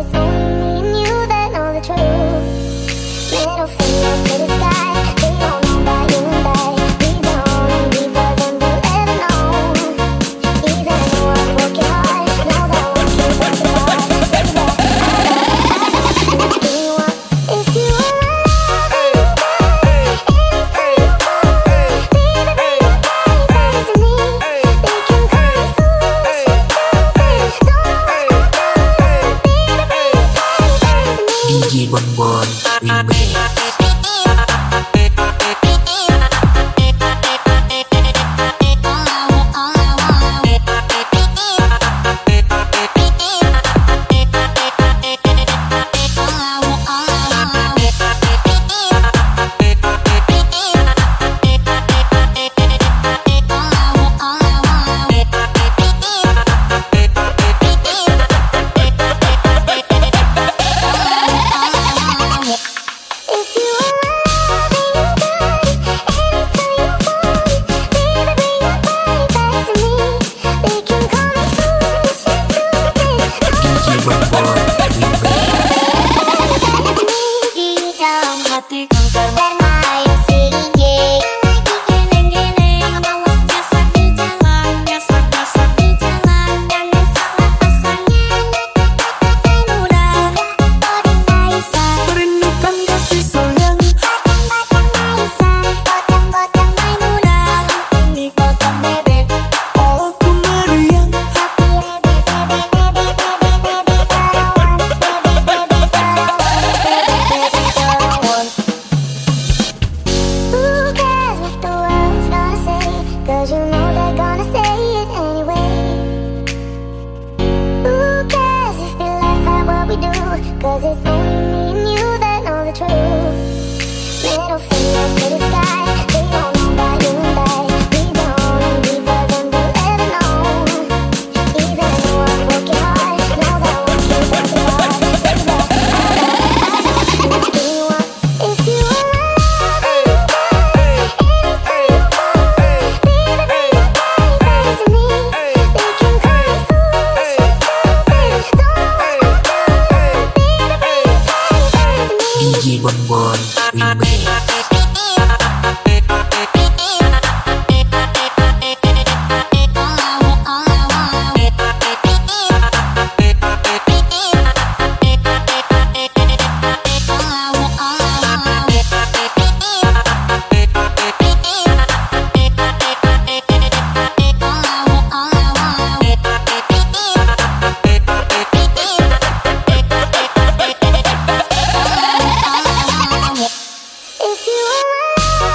It's only me and you that know the truth. Little finger baby. If you were Cause it's only me Bye.